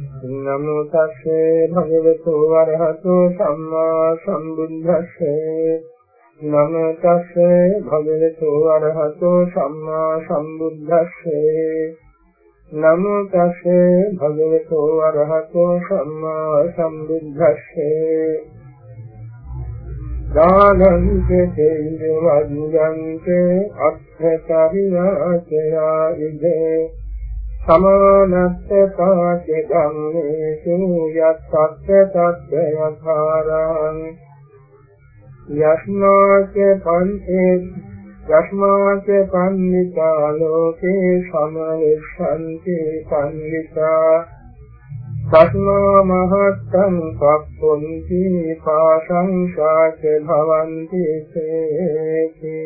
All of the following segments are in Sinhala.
නමෝ තස්සේ භගවතු වරහතෝ සම්මා සම්බුද්දස්සේ නමෝ තස්සේ භගවතු වරහතෝ සම්මා සම්බුද්දස්සේ නමෝ තස්සේ භගවතු වරහතෝ සම්මා සම්බුද්දස්සේ දානං චේ වංජං අත්ථතරියාචයා ඉදේ සමානස්ස පාච ධම්මේසු යත්තස්ස තස්ස යථාරං යස්මාච පන්තේ යස්මාච පන්නිතා ලෝකේ සමවිස්සන්ති පන්නිතා තස්මා මහත්තං පක්ඛොන්ති පාසංසාච භවන්ති සේති.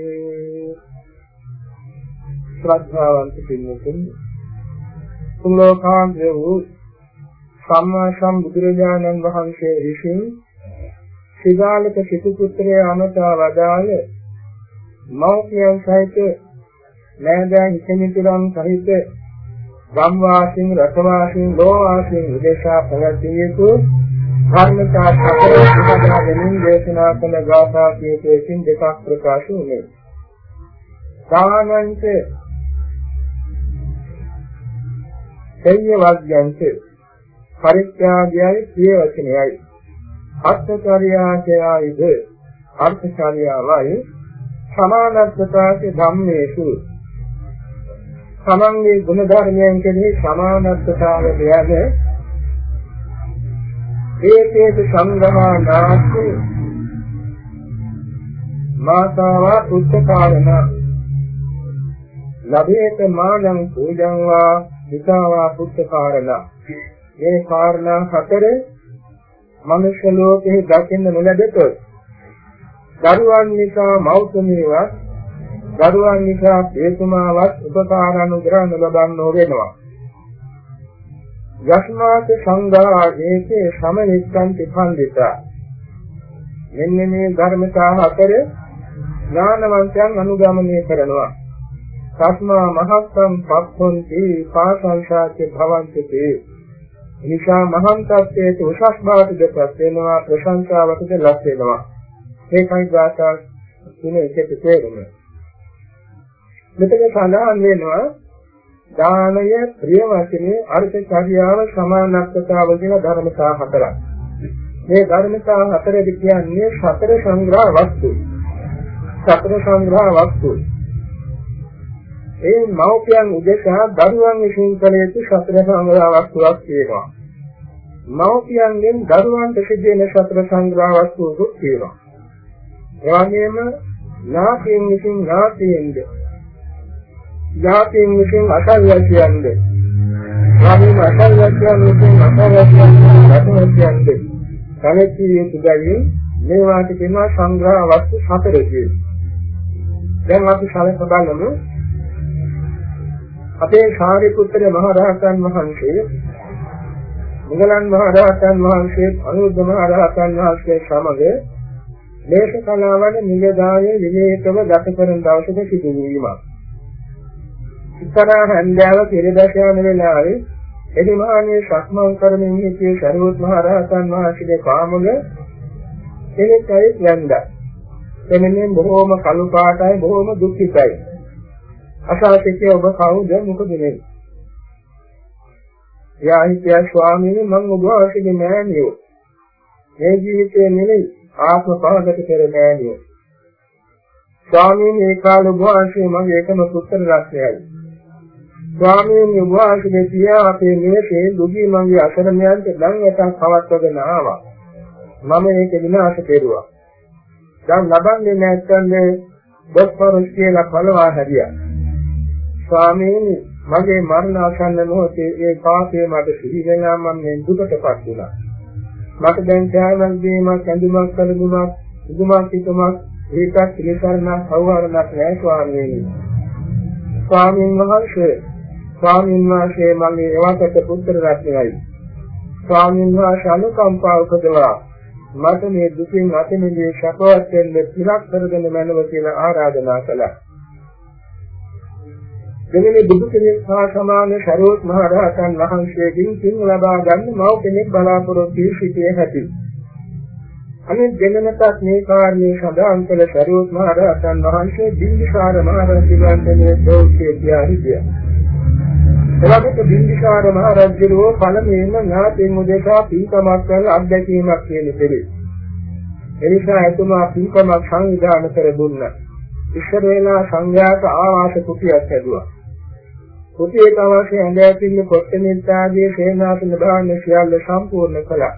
ශ්‍රද්ධාවන්ත පින්වතුනි ලෝකාන්තය වූ සම්මා සම්බුදුරජාණන් වහන්සේ විසින් සිගාලක සිටු පුත්‍රය අමතා වදාළ මෞඛ්‍යයන් සහිත නෑදෑන් හිතමිතුරන් සහිත ගම්වාසීන් රටවාසීන් ලෝවාසීන් විදේශා පැවැතිය යුතු ධර්මතා සතර සුහදා දෙමින් දේශනා කළ ගාථා කීපයකින් දෙකක් ප්‍රකාශ වුණේ. සානන්ත සෙය්‍ය වග්යන්ත පරිත්‍යාගයයි ප්‍රිය වචනයයි අත්චාරියාචයයිද අර්ථචාරියාවයි. සමානත්වතාවේ ධම්මේසු. සමන්ගේ ගුණ ධර්මයන් කෙරෙහි සමානත්වතාවය දෙයද ඒකේත සංග්‍රහණාස්ති මාතාවා උත්තකාරණ ලබේත මානං පූජං වා විසාවා පුත්ත කාරණා. මේ කාරණා හතර මනුෂ්‍ය ලෝකෙහි දකින්න නොලැබෙතොත් දරුවන් නිසා මෞතුමියවත් දරුවන් නිසා හේතුමාවත් උපකාර අනුග්‍රහ ලබන්නෝ වෙනවා යස්මාත සංඝාදේසේ සමනිස්සන්ති පණ්ඩිතා මෙන්න මේ ධර්මතා හතර ඥානවන්තයන් අනුගමනය කරනවා. තස්මා මහත්තම් පක්ඛොන්ති පාසංසාච භවන්ති නිසා මහාන් තත්ත්වයට උසස් බවට දෙපත් වෙනවා ප්‍රශංසාවකට ලක් වෙනවා ඒකයි ගාථා කියන එකට තේරුම. මෙතන සඳහන් වෙනවා දානය ප්‍රිය වචනේ අර්ථ චර්යාව සමානත්වතාව කියන ධර්මතා හතරක්. මේ ධර්මතා හතරෙදි කියන්නේ සතර සංග්‍රහ වස්තු. සතර සංග්‍රහ වස්තු. ඒ මව්පියන් උදෙසා දරුවන් විසින් කළ යුතු සතර සංග්‍රහ වස්තුවක් තියෙනවා. මව්පියන්ගෙන් දරුවන්ට සිදුවෙන සතර සංග්‍රහ වස්තුවක් තියෙනවා. ඒ වගේම ඥාතීන් විසින් ඥාතීන්ද ඥාතීන් විසින් අසල්වැසියන්ද වගේම අසල්වැසියන් විසින් අසල්වැසියන්ද කලකී යුතු බැවින් මේවාට කියනවා සංග්‍රහ වස්තු හතරකේ. දැන් අපි සලක බලමු අපේ සාරිපුත්‍ර මහ රහතන් වහන්සේ මුගලන් මහ රහතන් වහන්සේ අනුරුද්ධ මහ රහතන් වහන්සේ සමග මේක කලාවන නිගදායේ විවේකව ගත කරන දවසක සිදුවීමක්. ඉතරා හන්දාව පෙරදැස යන වෙලාවේ එදිමානේ සක්මන් කරමින් සිටිය සරුවත් මහ රහතන් වහන්සේගේ කාමල එලෙසයි යන්දා. එමෙන්න බොහෝම කළු පාටයි බොහෝම දුක්ඛිතයි. අසාසිතේ ඔබ කවුද මොකද මේ? එයා හිටියා ස්වාමීනි මම ඔබ වහන්සේගේ මෑණියෝ. මේ ජීවිතේ නෙමෙයි ආත්ම පහකට පෙර මෑණියෝ. ස්වාමීනි ඒ කාලේ ඔබ වහන්සේ මගේ එකම පුත්‍ර රත්නයයි. ස්වාමීනි ඔබ වහන්සේ පියා අපේ මේකේ දුගී මගේ අසරණයන්ට දන් වටක් පවත්වගෙන ආවා. මම ඒක විනාශ කෙරුවා. දැන් ලබන්නේ නැත්නම් බොස්පරස් කියලා පළවා හැදියා. ස්වාමීනි මගේ මරණ ආසන්න මොහොතේ ඒ පාපය මට සිහි වෙනා මම මේ දුකටපත් වුණා. මට දැන් ත්‍යාගයක් දීමක් ඇඳුමක් කලබුණක් ඉදුමක් හිතමක් ඒකත් පිළිසරණක් සෞහාරණක් නැහැ ස්වාමීනි. ස්වාමීන් වහන්සේ ස්වාමීන් වහන්සේ මගේ එවකට පුත්‍ර රත්නයයි. ස්වාමීන් වහන්සේ අනුකම්පා උපදවා මට මේ දුකින් අත මිදී සපවත් වෙන්න පිරක් කරගෙන මැනව කියලා ආරාධනා කළා. දෙවෙනි බුදු කෙනෙක් හා සමාන ශරීරත් මහ රහතන් වහන්සේගෙන් සිං ලබා ගන්න මව කෙනෙක් බලාපොරොත්තු වී සිටියේ හැටි. අනිත් දෙන්නටත් මේ කාර්යයේ සඳහන් කළ ශරීරත් මහ රහතන් වහන්සේ බිම්බිසාර මහ රජුන්ගේ දෝෂයේ තියාහිදියා. එවකට බිම්බිසාර මහ රජුගේ පළමුවෙන්ම ඥාතීන් උදෙසා පින්කමක් කරන අත්දැකීමක් කියන දෙලේ. එනිසා එතුමා පින්කමක් සංවිධානය කර දුන්නා. ඉස්සර වෙලා සංඝයාට ආවාස කුටියක් හැදුවා. කුටියට අවශ්‍ය ඇඳ ඇතිල්ල කොට්ටෙනිත්තාගේ සේනාසන භාණ්ඩ සියල්ල සම්පූර්ණ කළා.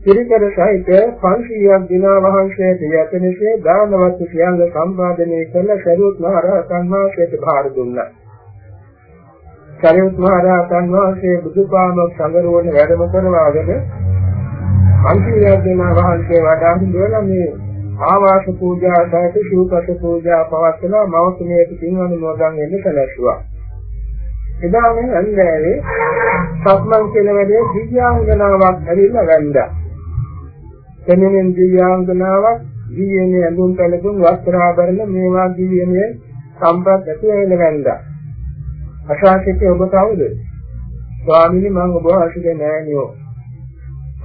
පිරිකර සහිත 500ක් දිනා වහන්සේට යතනසේ දානවත් සියල්ල සම්පාදනය කළ සරියුත් මහ රහතන් වහන්සේට භාර දුන්නා. සරියුත් මහ රහතන් වහන්සේ බුදුපාමොක් සංගරුවන වැඩම කරවාගෙන 500ක් දිනා වහන්සේ වඩා හිඳවලා මේ ආවාස පූජා සහිත ශූපස පූජා පවත්වලා මවතුමියට පින් අනුමෝදන් වෙන්න සැලැස්සුවා. එදා මේ අන්දෑවේ සක්මන් කියන වැඩේ දිව්‍යාංගනාවක් ඇවිල්ලා වැන්දා. එමෙන්න දිව්‍යාංගනාවක් දිව්‍යනේ ඇඳුම් පැළඳුම් වස්ත්‍ර ආභරණ මේවා දිව්‍යනේ සම්පත් ඇති වෙන වැන්දා. අශාසිතේ ඔබ කවුද? ස්වාමීනි මම ඔබ වහන්සේගේ නෑනියෝ.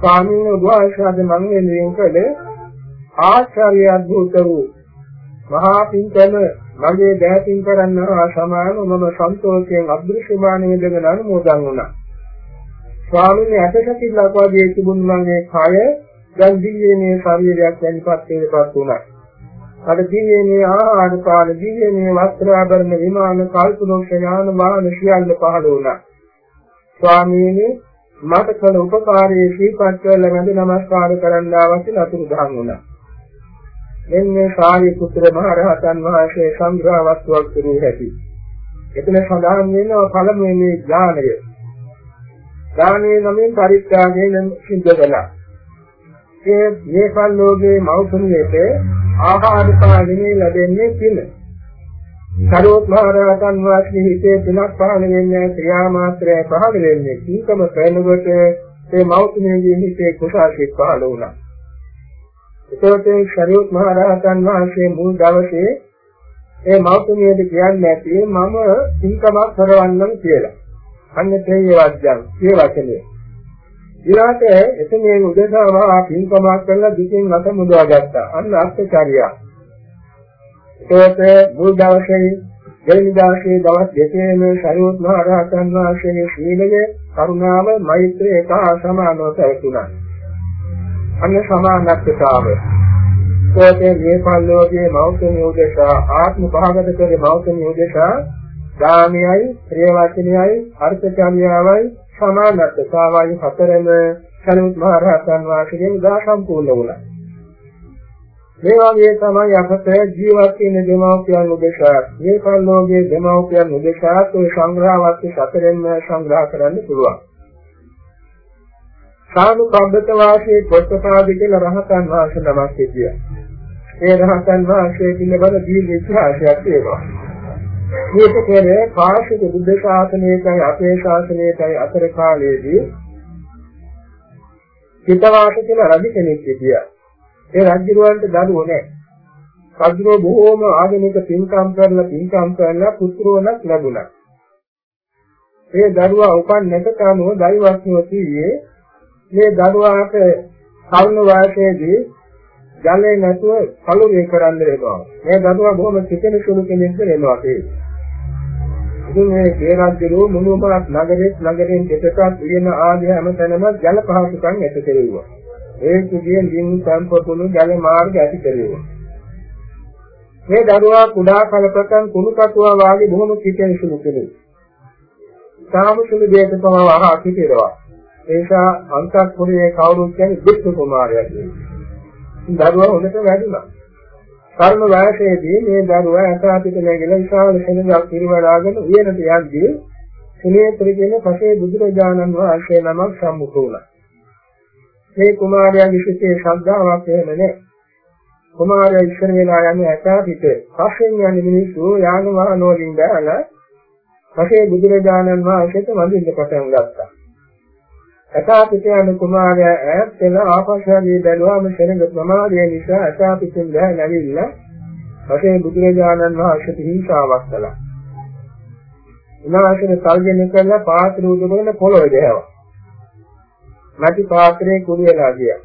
ස්වාමීනි ඔබ වහන්සේ මම වෙනුවෙන් කළේ ආශ්චර්ය අද්භූත වූ මහා පින්කම මගේ දෑතින් කරන්නා සමාන මම සන්තෝෂයෙන් අදෘශ්‍යමාන වේදගෙන අනුමෝදන් වුණා. ස්වාමීන් වහන්සේ ලක්වාදී තිබුණ මගේ කය දැන් දිව්‍යමය ශරීරයක් වැනිපත් වේපත් වුණා. අර දිව්‍යමය ආහාර පාන දිව්‍යමය වස්ත්‍ර ආභරණ විමාන කල්පලෝක ඥාන වාහන සියල්ල පහළ වුණා. ස්වාමීන් මට කළ උපකාරයේ ශ්‍රීපත් කළ වැඳ නමස්කාර කරන්න අවශ්‍ය ලතුරු දහම් වුණා. මෙන්න සාරි පුත්‍ර මහ රහතන් වහන්සේ සංග්‍රහ වස්තුවක් කරු හැටි. එතන සඳහන් වෙනවා පළමුවෙනි ඥානය. ඥානයේ නමින් පරිත්‍යාගයෙන් සිද්ධ කළා. ඒ මේකල් ලෝකේ මෞතුමියට ආහාර පාදිනේ ලැබෙන්නේ පින. සරෝත් මහ රහතන් වහන්සේ හිතේ තුනක් පහළ වෙන්නේ ක්‍රියා මාත්‍රය පහළ වෙන්නේ. කීකම කරනකොට ඒ මෞතුමියගේ හිතේ කුසාසිත පහළ වුණා. එතකොට ශරීරත් මහ රහතන් වහන්සේ මුල් දවසේ ඒ මෞතුමියට කියන්නේ නැති මම සිංකමක් කරවන්නම් කියලා. අන්න තේ වචන, ඒ වචනේ. ඊළාට එතනේ උදේසම පින්කමක් කරලා දිකින් අත මුදවා ගත්තා. අන්න අත්චාරියා. ඒකත් මුල් දවසේ දෙවනි දවසේ දවස් දෙකේම ශරීරත් මහ රහතන් වහන්සේගේ සීලය, කරුණාව, මෛත්‍රිය එක සමානව පැවතුණා. අන්න සමානත්වතාව. ඒකේ මේ පල්ලෝගේ මෞතම උදේශා ආත්ම භාගත කරේ මෞතම උදේශා දානයයි, ප්‍රේවචනයයි, අර්ථචාරියාවයි සමානත්වතාවයි හතරම සනුත් මහ රහතන් වහන්සේගෙන් දා සම්පූර්ණ වුණා. මේ වගේ තමයි අපට ජීවත් වෙන දෙමව්පියන් උදෙසා මේ කල්ලෝගේ දෙමව්පියන් උදෙසා ඒ සංග්‍රහවත් සතරෙන්ම සංග්‍රහ කරන්න පුළුවන්. සානුකම්බත වාසී පොට්ටපාද කියලා රහතන් වහන්සේ නමක් සිටියා. ඒ රහතන් වහන්සේ පිළිබඳ දීර්ඝ ඉතිහාසයක් තියෙනවා. මේක කියන්නේ කාශ්‍යප බුද්ධ ශාසනයයි අපේ ශාසනයයි අතර කාලයේදී හිතවාස කියලා රජ කෙනෙක් සිටියා. ඒ රජුරවන්ට දරුවෝ නැහැ. රජුරෝ බොහෝම ආගමික පින්කම් කරලා පින්කම් කරලා පුත්‍රෝණක් ලැබුණා. ඒ දරුවා උපන් නැකත අනුව දෛවඥෝ කීයේ මේ දරුවාට තරුණ වයසේදී ජලය නැතුව කලුරේ කරන්න වෙනවා. මේ දරුවා බොහොම සිතෙන සුළු කෙනෙක් වෙනවා ඒ. ඉතින් මේ කේරාජ්‍යරෝ මුනුමරක් නගරෙත් නගරෙන් දෙකක් වියන ආදී හැමතැනම ජල පහසුකම් ඇති කෙරෙව්වා. ඒ කිසියෙන් දින් සම්පූර්ණ ජල මාර්ග ඇති කෙරෙව්වා. මේ දරුවා කුඩා කලපකන් කුණු කටුවා වාගේ බොහොම සිතෙන සුළු කෙනෙක්. තාම සුළු දෙයක තමයි අහා සිටිනවා. ඒසා අන්තක්පුරයේ කවුරුත් කියන්නේ දුක්ඛ කුමාරයා කියන්නේ. දරුවා හොඳට වැඩිලා. කර්ම වාසයේදී මේ දරුවා අසාපිත නැගිලා විශාල සෙනඟක් පිරිවඩාගෙන උයනට යද්දී සුනේත්‍රි කියන පසේ බුදුරජාණන් වහන්සේ නමක් සම්මුඛ වුණා. මේ කුමාරයාගේ සිතේ ශ්‍රද්ධාවක් එහෙම නැහැ. කුමාරයා ඉස්සර වෙලා යන්නේ අසාපිත. පස්සෙන් යන්නේ මිනිස්සු යාන වාහන වලින් බැලලා පසේ බුදුරජාණන් වහන්සේට වඳින්න පටන් ගත්තා. අසාපිත යන කුමාරයා ඈත් වෙලා ආපස්සාගේ බැලුවාම සෙනඟ ප්‍රමාදය නිසා අසාපිතෙන් බෑ නැවිලා පසේ බුදුරජාණන් වහන්සේට හිංසාවක් කළා. උනාසන තර්ජනය කරලා පාත්‍ර උදගෙන පොළොවේ දැහැවා. නැති පාත්‍රයේ කුඩු වෙලා ගියා.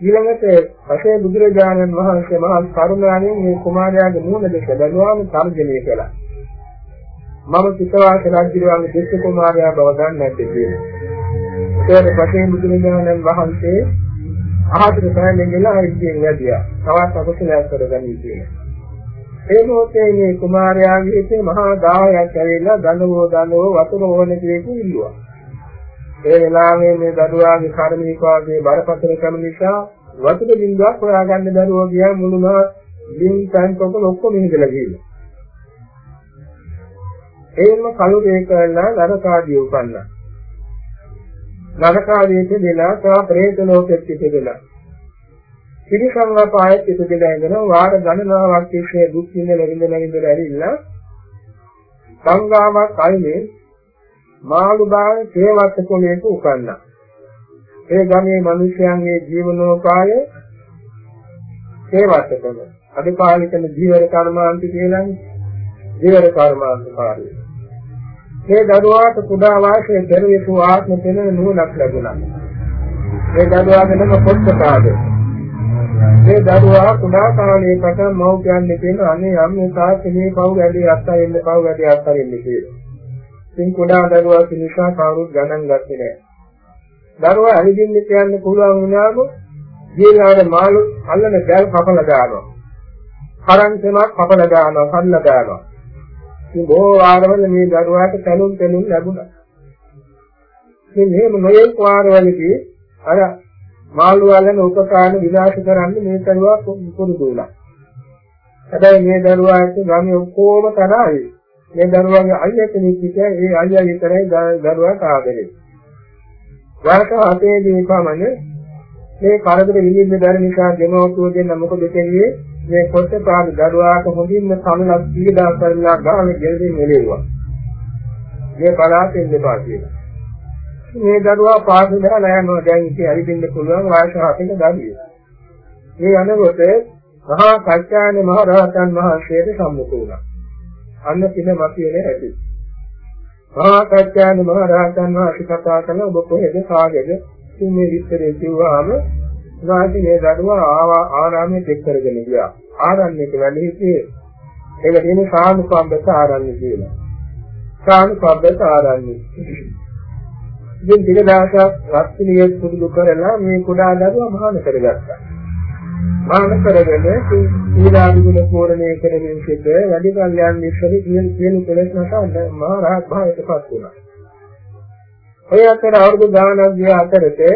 ඊළඟට පසේ බුදුරජාණන් වහන්සේ මහා කරුණාවෙන් මේ කුමාරයාගේ මූණ දෙක බැලුවාම තර්ජනය කළා. මම චිත්තවාස රජුගේ දෙස් කුමාරයා බව දන්නේ නැත්තේ කියලා. ඒකට පසේ බුදුරජාණන් වහන්සේ අහතර සෑමෙන් ගිහලා ඉතින් වැඩියා. තවත් අකුසලයක් කරගනී කියලා. ඒ මොහොතේ මේ කුමාරයාගේ හිතේ මහා දායයක් ඇවිල්ලා ධනවෝ ධනවෝ වතුර ඕන කියලා ඉල්ලුවා. ඒ වෙලාවේ මේ දරුවාගේ කර්මික වාගේ බරපතල කම නිසා වතුර බින්දුවක් හොයාගන්න දරුවෝ ගියා මුළුම බින් තැන් පොකල ඔක්කොම හිඳලා ගිහිල්ලා. එයින්ම කලු දෙක කරලා නරකාදී උපන්නා. නරකාදීට දෙලා තව ප්‍රේත ලෝකෙත් ඉපදෙලා. ත්‍රිසංගපායෙත් ඉපදෙලා ඉඳලා වාර ගණනාවක් තිස්සේ දුක් විඳලා විඳලා විඳලා ඇරිලා සංගාමක් අයිනේ මාළු බාන තේවත් කොලේක උපන්නා. ඒ ගමේ මිනිසයන්ගේ ජීවනෝපාය තේවත් කොල. අධිපාලිකන ජීවර කර්මාන්ත කියලානේ. ජීවර කර්මාන්ත කාර්යය. මේ දරුවාට කුඩා වාසයේ පෙරවිසු ආත්ම පෙනෙන නුවණක් ලැබුණා. මේ දරුවාගේ නම පොත්පාද. මේ දරුවා කුඩා කාලයේ පටන් මව්පියන් දෙකෙන් අනේ අම්මේ තාත්තේ මේ පව් වැඩි අත්තරින්න පව් වැඩි අත්තරින්න කියලා. ඉතින් කුඩා දරුවා නිසා කවුරුත් ගණන් ගත්තේ නැහැ. දරුවා අනිදින්න කියන්න පුළුවන් වුණාම ජීලාර මාළු අල්ලන බැල් කපලා දානවා. කරන්තමක් කපලා දානවා, කල්ලා දානවා. ඉතින් බොහෝ වාරවල මේ දරුවාට තනුන් තනුන් ලැබුණා. ඉතින් මේම නොයෙක් වාරවලදී අර මාළු වලන උපකාරණ විනාශ කරන්න මේ දරුවා පුරුදු වුණා. හැබැයි මේ දරුවාට ගමේ ඔක්කොම තරහයි. මේ දරුවාගේ අයියා කෙනෙක් ඉතින් ඒ අයියා විතරයි දරුවාට ආදරේ. වරක හතේදී පමණ මේ කරදර විඳින්න බැරි නිසා දෙමව්පියෝ දෙන්න මොකද දෙන්නේ මේ කොට පාද දරුවාට හොඳින්ම සමලක් පීඩා කරලා ගානේ ගෙල්ලෙන් එළෙව්වා. මේ පලාතෙන් දෙපා කියලා. මේ දරුවා පාසල දාලා යනවා දැන් ඉතින් හරිදින්න පුළුවන් වයස 7ක දරුවෙක්. මේ අනකොට මහා කච්චායන මහ රහතන් වහන්සේට සම්මුඛ වුණා. අන්න පින මතියේ ඇති. මහා කච්චායන මහ රහතන් වහන්සේ කතා කළ ඔබ කොහෙද කාගේද? ඉතින් මේ විස්තරේ කිව්වහම උනාදී මේ දරුවා ආවා ආරාමයේ දෙක් කරගෙන ගියා. ආරණ්‍යයට වැඩි හිටියේ ඒක තියෙන සානුකම්බත ආරණ්‍ය කියලා. සානුකම්බත ආරණ්‍ය. ඉතින් ටික දවසක් රත්නියේ පුරුදු කරලා මේ කුඩා දරුවා මහාන කරගත්තා. මහාන කරගෙන සීලාදිගුණ පූර්ණේ කරමින් සිට වැඩි කල්යන් ඉස්සර කියන කියන කෙලෙස් නැසා මහා රහත් භාවයටපත් වුණා. ඔය අතර අවුරුදු ගානක් ගිය අතරේ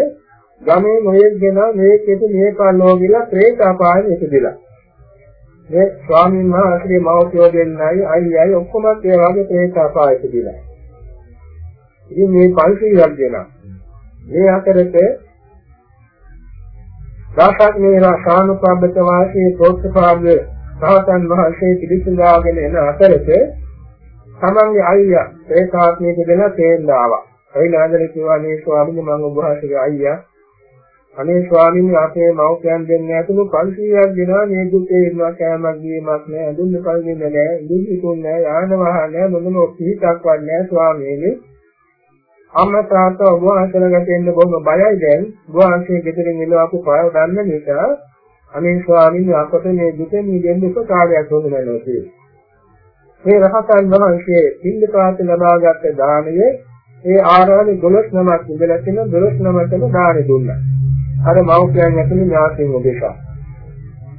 ගමේ මොයෙක් දෙනා මේකෙද මේ කල්ලෝ කියලා ප්‍රේත අපායෙ ඉපදිලා. මේ ස්වාමීන් වහන්සේගේ මව්පියෝ දෙන්නයි අයියයි ඔක්කොම ඒ වගේ ප්‍රේත අපායෙ ඉපදිලා. ඉතින් මේ පල්සියක් දෙනා මේ අතරේ දාසක් මේ රාශානුපබ්බත වාසී ප්‍රෝත්සපාද සාතන් වහන්සේ පිළිසඳාගෙන එන අතරේ තමන්ගේ අයියා ඒකාත්මයක දෙලා තේන්න ආවා. ඒ නාදලේ කිව්වා මේ ස්වාමීන් මම ඔබ වහන්සේගේ අයියා අනේ ස්වාමීන් වහන්සේ මව්පියන් දෙන්න ඇතුළු 500ක් දෙනා මේ දුකේ ඉන්නවා කෑමක් දීමක් නෑ. අඳුන්න කල්ගෙන නෑ. දුන්නිකුන් නෑ. යාන වාහන නෑ. මොනම පිහිටක් වත් නෑ ස්වාමීනි. අම්මා තාත්තා ඔබ වහන්සේලට එන්න බොහොම බයයි දැන්. ඔබ වහන්සේ ගෙදරින් එළවපු පාව දන්න නිසා අනේ ස්වාමීන් වහන්සේ මේ දුකෙන් මිදෙන්න උපකාරයක් වුණ වෙනවා කියලා මේ රහතන් වහන්සේ පිළිපාත ලබාගත් දාණය ඒ ආරාමේ 12 නමක් ඉඳලා තියෙන 12 නමකම දාණය දුන්නා. අර මව්පියන් ඇතුළු ඥාතීන් උදෙසා.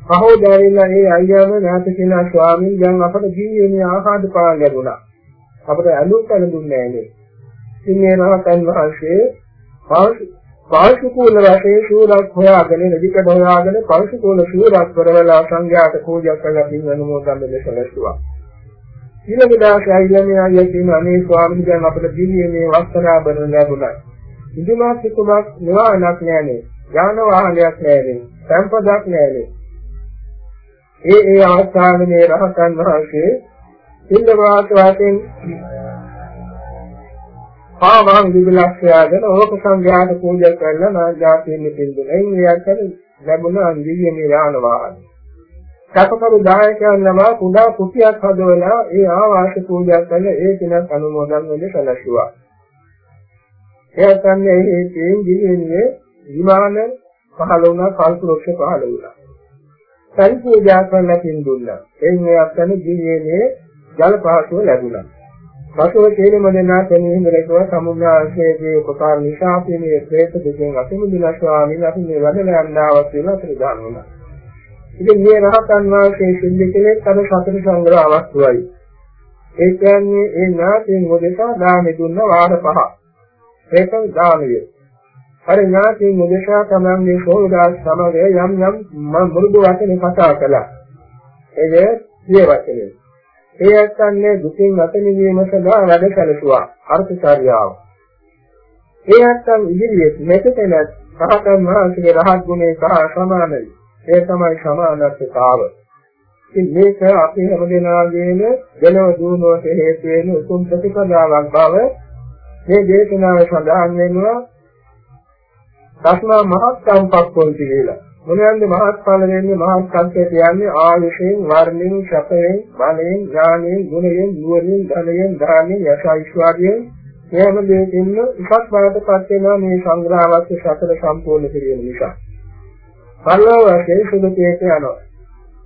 සහෝදරයන්ලා මේ අයියාම ඥාති කෙනා ස්වාමීන් දැන් අපට ජීවිතේ ආහාර පාන ලැබුණා. අපට ඇලුම් කන දුන්නේ නැහැ. ඉතින් මේ රහතන් වහන්සේ පාල්සුකූල රටේ සූරක් හොයාගෙන නදිකට හොයාගෙන පාල්සුකූල සූරක් කරවලා සංඝයාට පූජා කරලා පින් අනුමෝදන් දෙන්න සැලසුවා. ඊළඟ දවසේ අයියනේ අයියා කියන අනේ ස්වාමීන් දැන් අපට ජීවිතේ වස්ත්‍රාභරණ ලැබුණා. ඉදිමාත් කුමක් නිවානක් නෑනේ. යාන වාහනයක් නැහැනේ. සම්පදක් නැහැනේ. ඒ ඒ අවස්ථාවේ මේ රහතන් වහන්සේ සිල්ලවාත වාසෙන් පාවහන් විදලක්ෂයාගෙන ඕක සංඝයාට පූජා කරලා නාජාතින් පිළිදුන. එයින් එයාට ලැබුණ අන්දියේ යාන වාහන. සකපරු දායකයන් නම කුඩා කුටියක් හදවලා ඒ ආවාස පූජා කරන ඒ දිනක් අනුමෝදන් වෙන්න සැලසුවා. ඒ කියන්නේ ඒ තේන් දිවිනේ විමාන පහළ වුණා කල්පලක්ෂ පහළ වුණා. සල් පූජා කරලා පින් දුන්නා. එයින් ඒ අත්න දිවිනේ ජල පහසුව ලැබුණා. පසුව තේරුම දෙනා තනියෙන් රැකව සමුද්‍රාංශයේදී උපකාර නිසා අපි මේ ප්‍රේත දෙකෙන් අතිමුදිනා ස්වාමීන් අපි මේ වැඩල යන්නවත් කියලා අපිට දානවා. ඉතින් මේ රහතන් වහන්සේ සිද්ධ කළේ අර සතර සංග්‍රහ අවස්ථුවයි. ඒ කියන්නේ ඒ ඥාතීන් මොදෙසා දානෙ දුන්න වාර පහ. ඒක දානය. අර ඥාතීන් මොදෙසා තමන්ගේ සෝදාස් සමග යම් යම් මුරුදු වචන කතා කළා. ඒ සිය වචනේ. ඒ ඇත්තන්නේ දුකින් අත මිදීම සඳහා වැඩ සැලසුවා අර්ථචාර්යාව. ඒ ඇත්තන් ඉදිරියේ මෙතන රහතන් වහන්සේගේ රහත් ගුණේ සහ සමානයි. ඒ තමයි සමානත්වතාව. ඉතින් මේක අපි හැමදෙනාගේම දෙනව දුනවට හේතු වෙන උතුම් ප්‍රතිපදාවක් බව මේ දේශනාව සඳහන් වෙනවා. දස්මා මහත් සම්පක්ඛෝති කියලා. මොනවාන්ද මහත්ඵල වෙන්නේ මහත්කම්කේ කියන්නේ ආයුෂයෙන් වර්ණයෙන් ශපයෙන් බලයෙන් ඥානයෙන් ගුණයෙන් නුවණින් ධනයෙන් දානෙන් යස ඓශ්වර්යයෙන් එහෙම දෙකින් එකක් බාටපත් වෙනවා මේ සංග්‍රහවත් සතර සම්පූර්ණ කිරීම නිසා. පළව වශයෙන් සුදුකේට යනවා.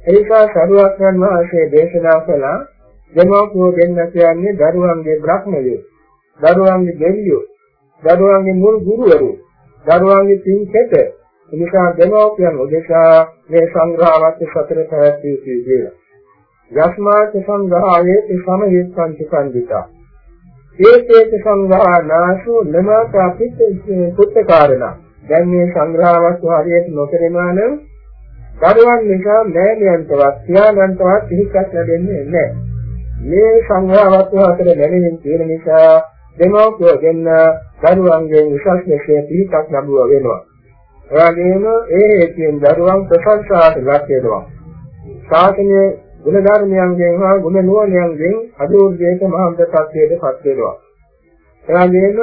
ඒකා සරුවක්යන් වහන්සේ දේශනා කළා දෙමෝපියෝ දෙන්න කියන්නේ දරුවන්ගේ බ්‍රහ්මයෝ දරුවන්ගේ දෙවියෝ දරුවන්ගේ මුල් ගුරුවරු දරුවන්ගේ පින්කෙට එනිසා දෙමෝපියන් උදෙසා මේ සංග්‍රහවත් සතර පැවැත්විය යුතුයි කියලා. යස්මාච සංග්‍රහයේ සමහිත්තං චිකන්දිතා. ඒකේත සංග්‍රහනාසු නමතා පිට පුත්තකාරණ. දැන් මේ සංග්‍රහවත් හරියට නොකරනවා නම් දරුවන් නිසා නෑනියන්ටවත් පියාණන්ටවත් පිහිටක් ලැබෙන්නේ නැහැ. මේ සංග්‍රහවත් අතර දැනෙමින් තියෙන නිසා දෙමෝපියෝ දෙන්න දරුවන්ගෙන් විශේෂ ලෙස පිහිටක් ලැබුවා වෙනවා. එවැගේම ඒ හේතුයෙන් දරුවන් ප්‍රශංසාට ලක් වෙනවා. ශාසනයේ ගුණ ධර්මයන්ගෙන් හා ගුණ නුවණයන්ගෙන් අදෝර්ජයට මහාන්තත්වයට පත් වෙනවා. එවැගේම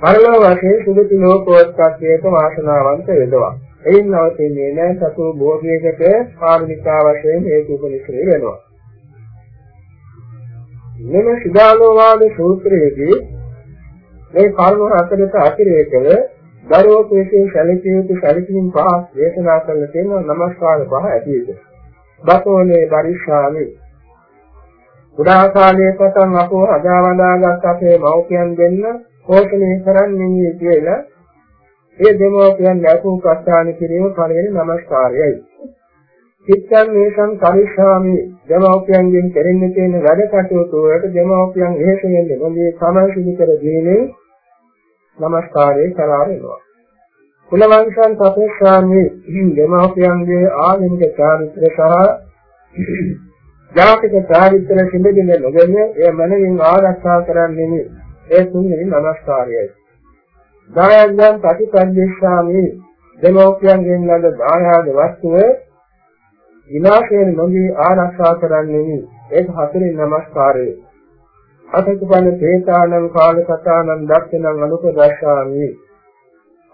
පරලෝ වශයෙන් සුදුසු ලෝකෝත්පත්තියට වාසනාවන්ත වෙනවා. එයින් නවතින්නේ නැහැ සතු භෝගයකට කාර්මිකා වශයෙන් හේතු උපනිශ්‍රේ වෙනවා. මෙම සුදානෝවාද සූත්‍රයේදී මේ කරුණු හතරට අතිරේකව දරුවෝ කෙසේ සැලකිය යුතු සැලකීම් පහ දේශනා කරන්න තියෙනවා নমස්කාර පහ ඇතිද. බතෝනේ පරිශාමි. කුඩා කාලයේ පටන් අපෝ අදාවදාගත් අපේ මව්පියන් දෙන්න පෝෂණය කරන්නේ කියලා ඒ දෙමෝපියන් ලැබූ ප්‍රස්ථාන කිරීම පළවෙනි নমස්කාරයයි. චිත්තං ඒකං කරිෂාමි දමෝපියන්ගෙන් කෙරෙන්න තියෙන වැඩ කටයුතු වලට දමෝපියන් හේතුෙන්නේ මොන්නේ සමාන සිදු කර දීමෙන් নমස්කාරය කරාරෙනවා කුලවංශං සපේක්ෂාමි. දමෝපියන්ගේ ආගමික චාරිත්‍ර සහ ජාතික චාරිත්‍ර සිඹින්න නොගන්නේ ඒ මනමින් ආරක්ෂා කරන්නේ ඒ තුන්වෙනි নমස්කාරයයි. දායයන් ප්‍රතිපන්දේශාමි දමෝපියන්ගෙන් ලද දායාද වස්තුවේ විනාශයෙන් නොවි ආරක්ෂා කරන්නේ ඒක හතරේ নমස්කාරය අතකපන තේතානම් කාලකතානම් දක්ෂණං අනුපදස්සාමි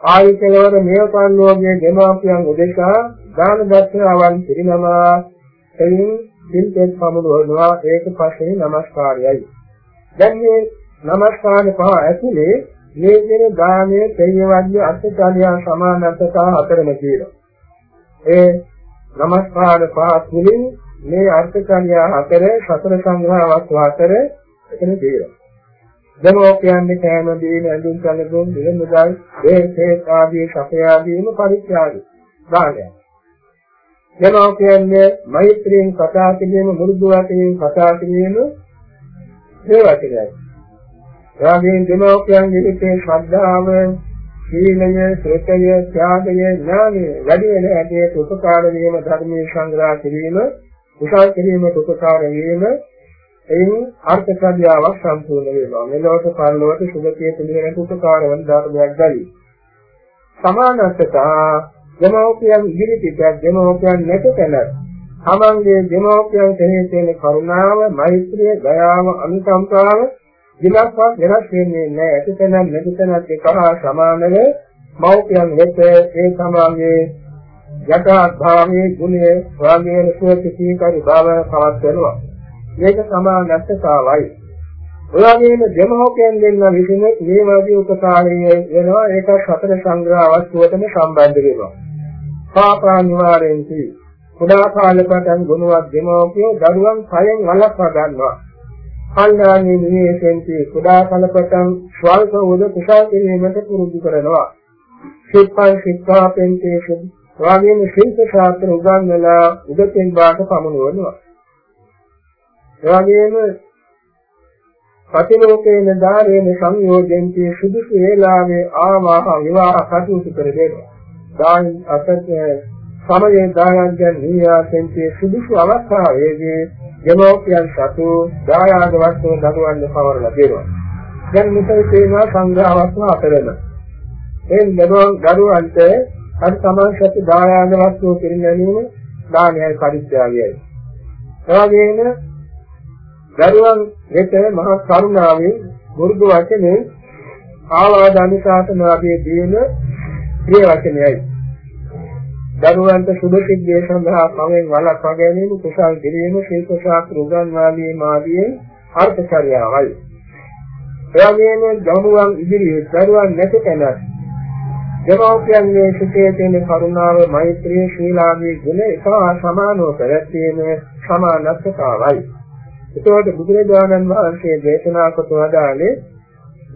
ආයිතවර මේපන් වගේ දෙමාපියන් උදෙසා දාන දක්ෂණවන් පිරිනමා එයින් සිල්පෙත් පමුණුවනවා ඒක පස්සේ নমස්කාරයයි දැන් මේ নমස්කාර පහ ඇතුලේ මේ කියන දානයේ තේයවන්‍ය අර්ථ ඡාලියා සමානත්වතා හතරම කියනවා ඒ নমස්කාර පහ තුලින් මේ අර්ථකාලිය හතර සතර සංග්‍රහවත් හතර එතන තියෙනවා. දනෝ කියන්නේ කෑම දීන ඇඳුම් කලබුම් දෙල මුදල් දේශේ ආදී සපය ආදීම පරිත්‍යාගය. දානය. දනෝ කියන්නේ මෛත්‍රියෙන් කතා කිරීම මුරුදු වශයෙන් කතා කිරීම ඒ වචනයයි. එවාගෙන් දනෝ කියන්නේ හිතේ ශ්‍රද්ධාව සීලය, සත්‍යය, ත්‍යාගය, ඥානය වැඩි වෙන හැටියට උපකාර වීම ධර්මයේ සංග්‍රහ කිරීම, උසාව කිරීමට උපකාර වීම එයින් අර්ථ ප්‍රඥාවක් සම්පූර්ණ වෙනවා. මෙලොවට පරලොවට සුගතිය පිළිවෙලට උපකාර වන ධර්මයක් ගනි. සමානත්වතා දෙමෝපියන් ඉදිරිපිට දෙමෝපියන් නැතකල තමන්ගේ දෙමෝපියන් කෙරෙහි තියෙන කරුණාව, මෛත්‍රිය, දයාව, අනුකම්පාව දිලක්වත් වෙනස් වෙන්නේ නැහැ. ඇතතන නැතිතනත් එක හා සමානව මෞපියන් වෙත ඒ සමාගයේ යටත් භාවයේ ගුණය වාගේන සුවචිතීකාරී භාවය පවත් වෙනවා. මේක සමානස්සතාවයි. ඔයගෙම දෙමහෝපයන් දෙන්න විසින් මේ වගේ උපකාරී වෙනවා ඒක සතර සංග්‍රහ වස්තුවටම සම්බන්ධ වෙනවා. පාපා නිවාරෙන්ති කුඩා කාලේ පටන් ගුණවත් දෙමෝපියෝ දරුවන් කයෙන් වළක්වා ගන්නවා. කල්යාණී නිවේශෙන්ති කුඩා කාල පටන් ස්වල්ප උද කුසල් කිරීමට පුරුදු කරනවා. සිප්පං සික්ඛාපෙන්තේසු වාගේම ශිල්ප ශාස්ත්‍ර උගන්වලා උදෙන් බාට පමුණුවනවා. එවැගේම පතිලෝකේන ධාරේන සංයෝජෙන්ති සුදුසු වේලාවේ ආවාහ විවාහ කටයුතු කර දෙනවා. දාන අසත් සමයේ දායන්යන් නියාසෙන්ති සුදුසු අවස්ථාවේදී දෙමෝපියන් සතු දායාද වස්තුව දරුවන්ට පවරලා දෙනවා. දැන් මෙතන තියෙනවා සංග්‍රහ වස්තු අතරම. ඒ දරුවන් දරුවන්ට අර තමන් සතු දායාද වස්තුව පිරිනැමීම දානයයි පරිත්‍යාගයයි. එවැගේම දරුවන් වෙත මහා කරුණාවෙන් මුරුදු වචනේ ආවාද අනුශාසනාවේ දීන ප්‍රිය වචනයයි. දරුවන්ට සුබ සිද්ධිය සඳහා පවෙන් වළක්වා ගැනීම කුසල් කිරීම ශිල්ප ශාස්ත්‍ර උගන්වාදී මාදියේ අර්ථචර්යාවයි. එවැගේම දරුවන් ඉදිරියේ දරුවන් නැති තැනත් දෙමව්පියන්ගේ සිටේ තියෙන කරුණාව මෛත්‍රිය ශීලාදී ගුණ එක සමානව පැවැත්වීම සමානත්වතාවයි. එතකොට බුදුරජාණන් වහන්සේ දේශනා කොට වදාළේ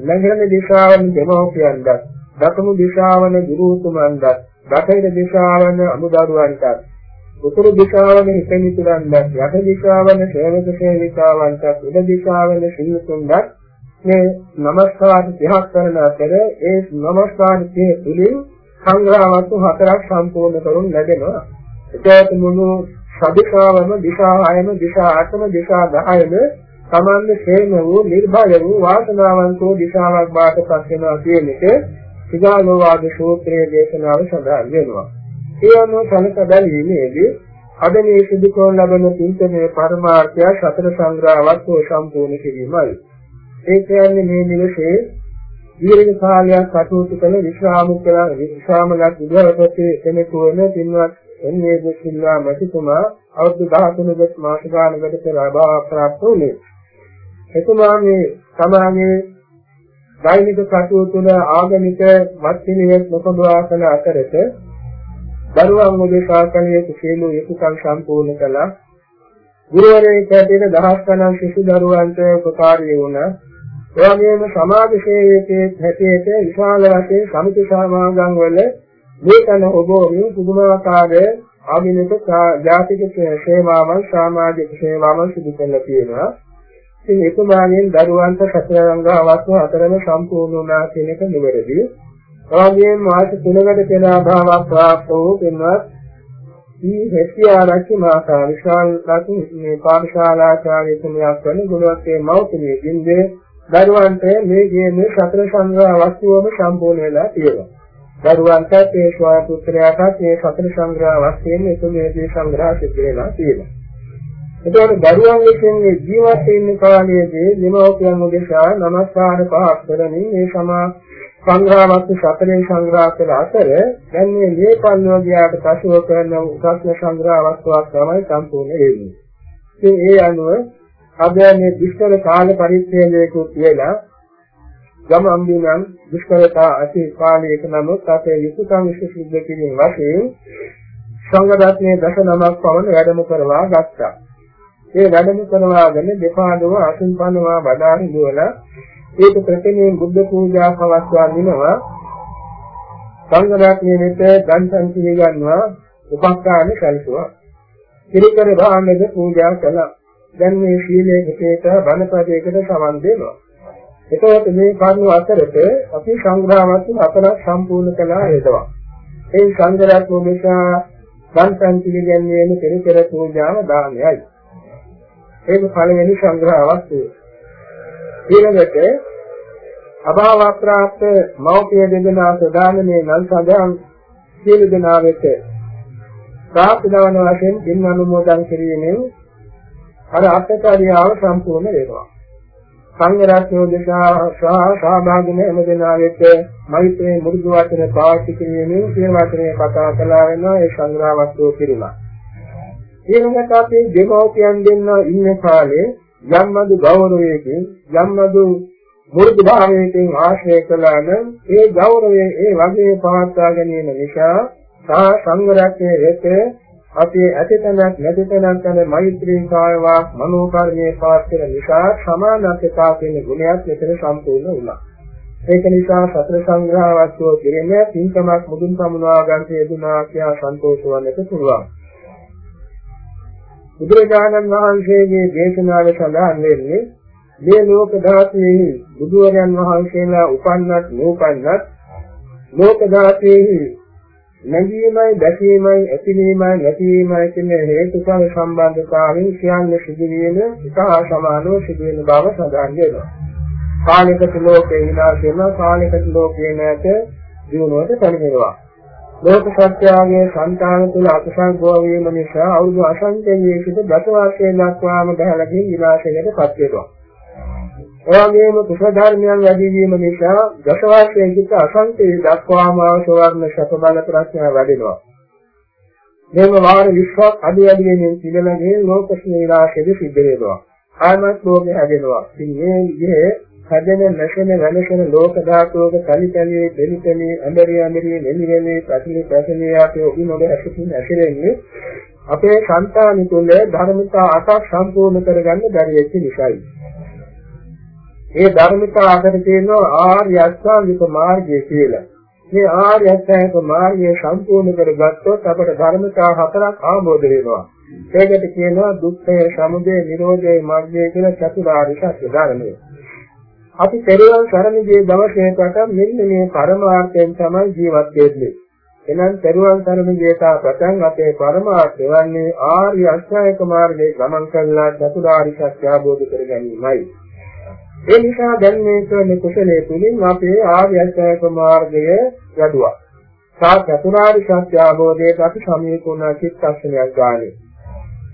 ළඟන දිශාවන් දෙමෝපියන්ට දකුණු දිශාවන ගුරුතුමන්ට බටහිර දිශාවන අමුදරුවන්ට උතුරු දිශාවන හිතමිතුරන්ට යට දිශාවන සේවක සේවිකාවන්ට උඩ දිශාවන සිංහතුන්ට මේ নমස්කාර 30ක් කරන අතර ඒ নমස්කාර 30 තුලින් සංග්‍රහවතු හතරක් සම්පූර්ණ කරුන් ලැබෙනවා. ඒකත් මුළු සදිකාවම දිශා 6ම දිශා 8ම දිශා 10ම තමන්ගේ හේම වූ නිර්භය වූ වාසනාවන්තෝ දිශාවක් බාටපත් වෙනවා කියන එක සිගාලෝවාද සූත්‍රයේ දේශනාව සඳහන් වෙනවා. ඒ අනුව සලක බැලීමේදී අද මේ සිදු කරන ලබන චින්තනයේ පරමාර්ථය සතර සංග්‍රහවත් හෝ සම්පූර්ණ කිරීමයි. ඒ කියන්නේ මේ නිවසේ දීර්ඝ කාලයක් කටයුතු කළ විශ්‍රාම කළ විශ්‍රාමගත විද්‍යාවකේ කෙනෙකු වන පින්වත් එන්නේ දෙසිල්වා මැතිතුමා අවුරුදු 13කට මාස ගානකට පෙර අභාව වුණේ. එතුමා මේ සමාජයේ දෛනික කටයුතු තුළ ආගමික මත්පිළිවෙත් නොකඩවා කළ අතරත දරුවන් උදෙසා කලියේ සියලු යුතුයකම් සම්පූර්ණ කළා. ගුරුවරයෙක් ඇටියට දහස් ගණන් සිසු දරුවන්ට උපකාරී වුණා. එවැගේම සමාජ සේවකයෙක් හැටියට විශාල වශයෙන් සමිති සමාගම් වල මේකන ඔබෝරින් පුදුමාකාර ආගමික ජාතික සේවාවන් සමාජික සේවාවන් සිදු කරලා තියෙනවා. ඉතින් ඒක මාගෙන් දරුවන්ට සතරංග අවස්ථාව අතරම සම්පූර්ණ වුණා කියන එක නිවැරදි. එවාගෙම මාස 3කට පෙර ආභාවක් ප්‍රාප්ත වූ පින්වත් ඊ හෙට්ටි ආරච්චි මාතා විශාල රතු මේ පාඨශාලාචාර්යතුමියක් වන ගුණවත්ේ මෞතුමිය දින්දේ දරුවන්ට මේ ගේමේ සතර සංග්‍රහ වස්තුවම සම්පූර්ණ වෙලා තියෙනවා. දරුවන්ට ඒ ස්වාම පුත්‍රයාට මේ සතර සංග්‍රහ වශයෙන් එතුමියගේ සංග්‍රහ සිද්ධ වෙලා තියෙනවා. එතකොට දරුවන් විසින් ජීවත් වෙන කාලයේදී නිමෝපියන් උදෙසා নমස්කාර පහක් කරමින් මේ සමා සංග්‍රහවත් සතරෙන් සංග්‍රහ කළ අතර දැන් මේ දීපන්වෝගයාට පසුව කරන උසස්ම සංග්‍රහ වස්තුවක් තමයි සම්පූර්ණ වෙන්නේ. ඉතින් ඒ අනුව අද මේ විස්තර කාල පරිච්ඡේදයක කියලා ගම අම්බිනම් දුෂ්කරතා ඇති කාලයක නමුත් අපේ යුතුයකම් විශ්සිද්ධ කිරීම වශයෙන් සංඝ රත්නයේ දස නමක් පවන වැඩම කරවා ගත්තා. ඒ වැඩම කරවාගෙන දෙපාදව අසුන්පන්නවා බදාරි දුවලා ඒක ප්‍රතිමයෙන් බුද්ධ පූජා පවස්වා දිනවා සංඝ රත්නයේ වෙත ගන්සන් පිළිගන්නවා උපස්ථාන කල්පුවා. පිළිකර භාණ්ඩද පූජා කළා. දැන් මේ සීලයේ හිතේට බණපදයකට සමන් දෙනවා. එතකොට මේ කරුණු අතරට අපි සංග්‍රහවත් හතරක් සම්පූර්ණ කළා හේතවා. ඒ සංග්‍රහයක් නිසා ගන්සන් පිළිගැන්වීම පෙරපෙර පූජාව දානයයි. ඒක පළවෙනි සංග්‍රහවත් වේ. ඊළඟට අභාවප්‍රාප්ත මෞපිය දෙදෙනා සදානමේ නම් සඳහන් සියලු දෙනා වෙත ප්‍රාප්තවන වශයෙන් දින් අනුමෝදන් කිරීමෙන් අර අත්කාරියාව සම්පූර්ණ වෙනවා. සංඝ රත්නෝ දසා සහ සහභාගී වෙන දෙනා වෙත මෛත්‍රී මුරුදු වචන පාවිච්චි කිරීමෙන් සිය වචනේ කතා කළා වෙනවා ඒ සංග්‍රහ වස්තුව පිළිබඳ. ඊළඟට අපි දෙමෝපියන් දෙන්න ඉන්න කාලේ යම්මදු ගෞරවයකින් යම්මදු මුරුදු භාවයෙන් ආශ්‍රය කළා නම් ඒ ගෞරවය ඒ වගේ පවත්වා ගැනීම නිසා සා සංගරක්ෂයේ වෙත අපේ ඇතිතනක් නැතිතනක් යන මෛත්‍රී කායවාක් මනෝකර්මයේ පාස්තර නිසා සමානත්වතා කියන ගුණයක් මෙතන සම්පූර්ණ වුණා. ඒක නිසා සතර සංග්‍රහ වස්තුව පිළිම පින්කමක් මුදුන් පමුණවා ගන්න යෙදුනා කියා සන්තෝෂ වන්නට පුළුවන්. බුදුරජාණන් වහන්සේගේ දේශනාවේ සඳහන් වෙන්නේ මේ ලෝක ධාතුවේ බුදුරජාණන් වහන්සේලා උපන්නත් නූපන්නත් ලෝක ධාතුවේ නැගීමයි දැකීමයි ඇතිවීමයි නැතිවීමයි කියන හේතුඵල සම්බන්ධතාවයෙන් කියන්නේ සිදුවීම ඉතා සමානව සිදුවෙන බව සඳහන් වෙනවා. කාලිකට ලෝකේ විනාශ වෙනවා කාලිකට ලෝකේ නැත දිනුවට පැමිණෙනවා. ලෝක සත්‍යයේ සංතාන තුළ අකුසල් ගෝ වීම නිසා අවුරුදු අසංඛ්‍යයේ සිට දස වර්ෂයක් දක්වාම බහලකින් විනාශයට පත් වෙනවා. එවැගේම කුසල ධර්මයන් වැඩි වීම නිසා දසවාසයෙන් සිට අසංකේ දක්වාම සවර්ණ ශත බල ප්‍රඥා වැඩෙනවා. මේව වාර 20ක් අඩු වැඩි වෙනින් පිළිලගේ ලෝක ශ්‍රේලාශෙද සිද්ධ වෙනවා. ආයමත් ලෝකේ හැදෙනවා. ඉතින් මේ විදිහේ හදන නැසෙන වෙනසෙන ලෝක ධාතුවක කලිතලයේ දෙලිතලයේ අඹරිය අඹරිය නෙලිරෙලේ පැතිලි පැතිලේ ආපේ උනෝගේ ඇසින් ඇසිරෙන්නේ අපේ సంతානි තුල ධර්මතා අටක් සම්පූර්ණ කරගන්න බැරි වෙච්ච නිසායි. මේ ධර්මතා අතර තියෙනවා ආර්ය අෂ්ටාංගික මාර්ගය කියලා. මේ ආර්ය අෂ්ටාංගික මාර්ගය සම්පූර්ණ කරගත්තොත් අපට ධර්මතා හතරක් ආબોධ වෙනවා. ඒකට කියනවා දුක්ඛය, සමුදය, නිරෝධය, මග්ගය කියලා චතුරාර්ය සත්‍ය ධර්මය. අපි පෙරවන් සරණියේ දවසේකට මෙන්න මේ පරමාර්ථයෙන් තමයි ජීවත් වෙන්නේ. එනම් පෙරවන් සරණියේ තා පටන් අපේ පරමාර්ථය වන්නේ ආර්ය අෂ්ටාංගික මාර්ගයේ ගමන් කරලා චතුරාර්ය සත්‍ය අවබෝධ කර ගැනීමයි. ඒ නිසා දැන් මේ කරන කුසලයේ තුලින් අපේ ආර්ය අෂ්ටාංග මාර්ගය යදුවා. සා චතුරාර්ය සත්‍ය අවබෝධයට අපි සමීපුණ චිත්තක්ෂණයක් ගානේ.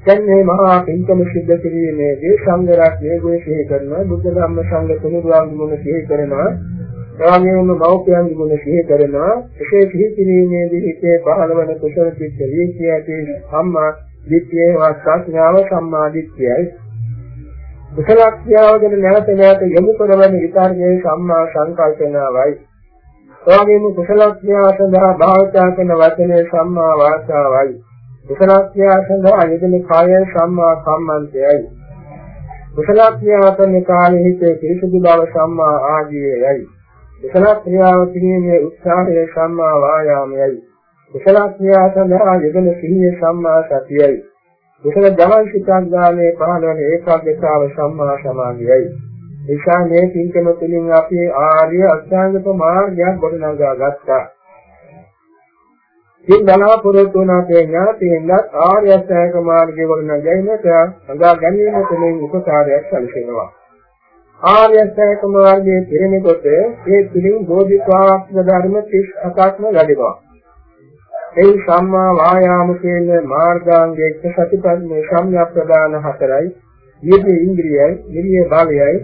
දැන් මේ මහා පින්කම සිද්ධ කිරීමේදී සංඝ රත්නයේ ගොය සිහි කරනවා බුද්ධ ධම්ම සංඝ තුනුරුවන් ගුණ සිහි කරනවා එවැගේම මෞපියන් ගුණ සිහි කරනවා එසේ සිහි කිරීමේදී හිතේ පහළවන කුසල චිත්ත වීර්යය ඇති සම්මා දිට්ඨියේ වාස්ඥාව සම්මා දිට්ඨියයි කුසල ක්‍රියාව ගැන නැවත නැවත යොමු කරවන විතරයේ සම්මා සංකල්පනාවයි. එවැගේම කුසල ක්‍රියාව සඳහා භාවිතා කරන වචනේ සම්මා වාචාවයි. කුසල ක්‍රියාව සඳහා යෙදෙන කාය සම්මා කම්මන්තයයි. කුසල ක්‍රියාව කරන කාලෙ හිතේ පිරිසුදු බව සම්මා ආජීවයයි. කුසල ක්‍රියාව කිරීමේ උත්සාහය සම්මා වායාමයයි. කුසල ක්‍රියාව සඳහා යෙදෙන සිහිය සම්මා සතියයි. කුසල ගමන් සිතක් ගානේ පහළවන ඒකාග්‍රතාව සම්මා සමාධියයි. නිසා මේ පින්කම තුළින් අපි ආර්ය අෂ්ටාංගික මාර්ගයක් ගොඩනගා ගත්තා. ඉන් බලාපොරොත්තු වන අපේ ඥාතීන්වත් ආර්ය අෂ්ටාංගික මාර්ගය ගොඩනගාගෙන සඳහා ගැනීම තුළින් උපකාරයක් සැලසෙනවා. ආර්ය අෂ්ටාංගික මාර්ගයේ පිරිනකොට ඒ තුළින් බෝධිපාක්ෂ ධර්ම 38ක්ම ලැබෙනවා. ඒ සම්මා වායාම කියන මාර්ගාංගයක සතිපන්නේ සම්‍යක් ප්‍රදාන හතරයි. ඊයේ ඉන්ද්‍රියයි, ඉන්ද්‍රිය භාවයයි,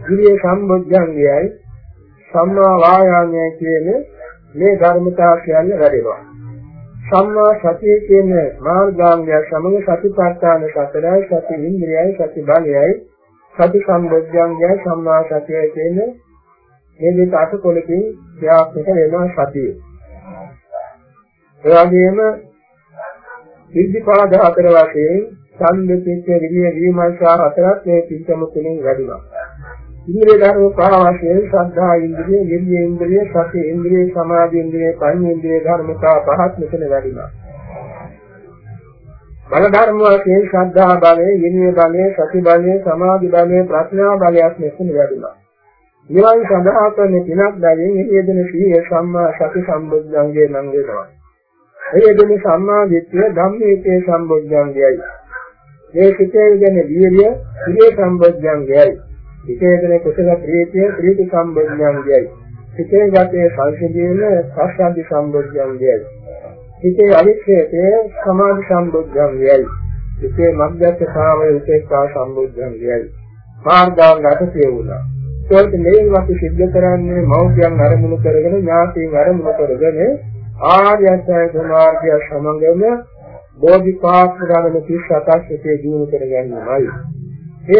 ඉන්ද්‍රිය සම්බොධ්‍යංගයයි, සම්මා වායාමය කියන මේ ධර්මතා කියන්නේ වැඩෙනවා. සම්මා සතිය කියන මාර්ගාංගය සමග සතිපට්ඨාන සතරයි, සති ඉන්ද්‍රියයි, සති භාවයයි, සති සම්බොධ්‍යංගයයි, සම්මා සතිය කියන මේ දෙක අටකොලකින් ක්‍රියාත්මක වෙනවා සතියේ. ඒ වගේම සිද්ධිපාද හතර වශයෙන් ඡන්ද පිච්ච විරිය විමර්ශා හතරක් මේ පිටම තුලින් වැඩිනවා. ඉන්ද්‍රිය ධර්ම පහ වශයෙන් ශ්‍රද්ධා ඉන්ද්‍රිය, නිර්ය ඉන්ද්‍රිය, සති ඉන්ද්‍රිය, සමාධි ඉන්ද්‍රිය, පඤ්ඤ ඉන්ද්‍රිය ධර්ම පහක් මෙතන වැඩිනවා. බල ධර්ම වශයෙන් ශ්‍රද්ධා බලය, විනය බලය, සති බලය, සමාධි බලය, ප්‍රඥා බලයක් මෙතන වැඩිනවා. නිවන් සඳහා කරන පිනක් බැවින් එළියදෙන සීය සම්මා සති සම්බුද්ධංගේ නම් වෙනවා. එය දෙන සම්මා දිට්ඨිය ධම්මේතේ සම්බොධ්‍යංගයයි. මේ සිතේ දෙන වීර්ය සිතේ සම්බොධ්‍යංගයයි. සිතේ දෙන කුසල ප්‍රීතිය ප්‍රීති සම්බොධ්‍යංගයයි. සිතේ ගතේ සංසිඳීම සස්සද්ධි සම්බොධ්‍යංගයයි. සිතේ අවිච්ඡේදයේ සමාධි සම්බොධ්‍යංගයයි. සිතේ මග්ගත් සාවය උපේක්ඛා සම්බොධ්‍යංගයයි. මාර්ගාංග අටසිය වුණා. ඒකට මේ වාක්‍ය සිද්ධ කරන්නේ මෞර්යයන් අරමුණු කරගෙන ඥාතීන් අරමුණු කරගෙන ආර්ය අෂ්ටාංග මාර්ගය සමගම බෝධිපාක්ෂ ගමන 37ක් සිටේ දිනු කරගන්නමයි. ඒ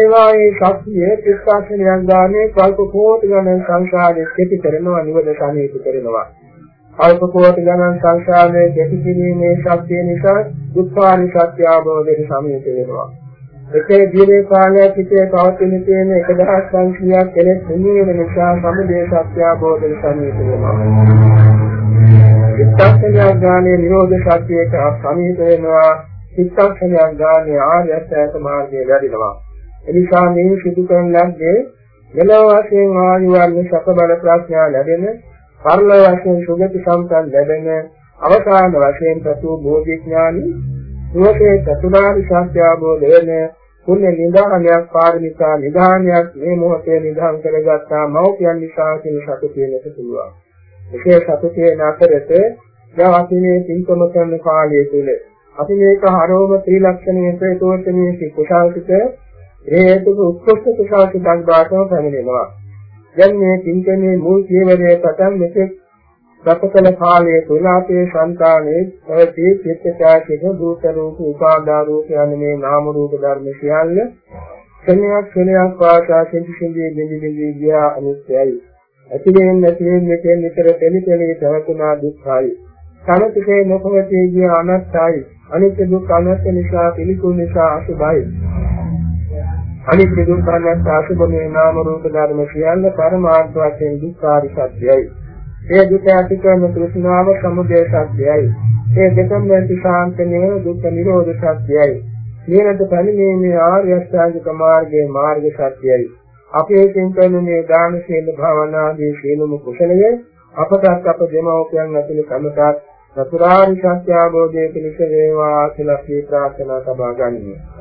වායේ ශක්තිය ත්‍රිස්කාශනයක් ගානේ කල්ප කෝටි ගණන් සංසාරයේ කෙටි කරනවා නිවන සමීප කරනවා. කල්ප කෝටි ගණන් සංසාරයේ කෙටි කිරීමේ ශක්තිය නිසා දුක්ඛාරි සත්‍ය අවබෝධයට සමීප වෙනවා. එකේ ජීවේ කාලයක් පිටේ පවතින තියෙන 1500ක් කෙලෙස් හිමිවෙන නිසා සමුදේ සත්‍ය අවබෝධයට සමීප වෙනවා. චිත්තක්ෂණයක් ගානේ නිරෝධ සත්‍යයට සමීප වෙනවා. චිත්තක්ෂණයක් ගානේ ආර්ය අෂ්ටාංග මාර්ගයේ වැඩිනවා. එනිසා මේ සිදු කරන ලද්දේ මෙලොව වශයෙන් ආයු වර්ග සක බල ප්‍රඥා ලැබෙන පරලොව වශයෙන් සුගති සම්පන්න ලැබෙන අවසාන වශයෙන් ප්‍රතු බෝධි ඥානි සුවසේ චතුරාර්ය සත්‍ය අවබෝධ වෙන පුණ්‍ය නිදානයක් පාරමිතා නිදානයක් මේ මොහොතේ නිදාන් කරගත්තා මෞඛ්‍යයන් නිසා කියන සතුටේනට පුළුවන්. එසේ සතුටේ නැතරට දවසිනේ සිංකම කරන කාලය තුල අපි මේක හරවම ත්‍රිලක්ෂණයේ ප්‍රේතෝත්මයේ කුසාසිත ඒ හේතුක උත්කෘෂ්ඨ කුසාසිතක් බාටම පැමිණෙනවා. දැන් මේ චින්තනයේ මුල් පියවරේ පටන් මෙතෙක් ගතකල කාලයේ තුල අපේ సంతානයේ පැවති චිත්තචෛතසික දූත රූප උපාදා රූප යන මේ නාම රූප ධර්ම සියල්ල ක්ෂණයක් ක්ෂණයක් වාසා සිඳි සිඳි බිඳි බිඳි ගියා අනිත්‍යයි. ඇතිවෙන නැතිවෙන මෙතෙන් නිතර දෙලි දෙලි තවතුනා දුක්ඛයි. සමතිකේ නොපවතී ගිය අනත්තයි. අනිත්‍ය දුක්ඛ අනත්ත නිසා පිළිකුල් නිසා අසුභයි. අනිත්‍ය දුක්ඛ අනාත්ම අසුභමේ නාම රූප ධර්ම සියල්ල පරමාර්ථ වශයෙන් දුක්ඛාරි සත්‍යයි. ඒ දුක ඇති කරන තෘෂ්ණාව සමුදය සත්‍යයි. ඒ දෙකම නැති ශාන්ත නිවන දුක්ඛ නිරෝධ සත්‍යයි. නිරත පරිමේමේ ආර්ය අෂ්ටාංගික මාර්ගයේ මාර්ග සත්‍යයි. අපේ චින්තන මේ දාන සීල භාවනාදී සීලමු කුසලයේ අපටත් අප දෙමෝපියන් ඇතුළු කමතාත් චතුරාර්ය සත්‍ය අවබෝධයේ පිණිස වේවා කියලා ප්‍රාර්ථනා සබා ගන්නවා.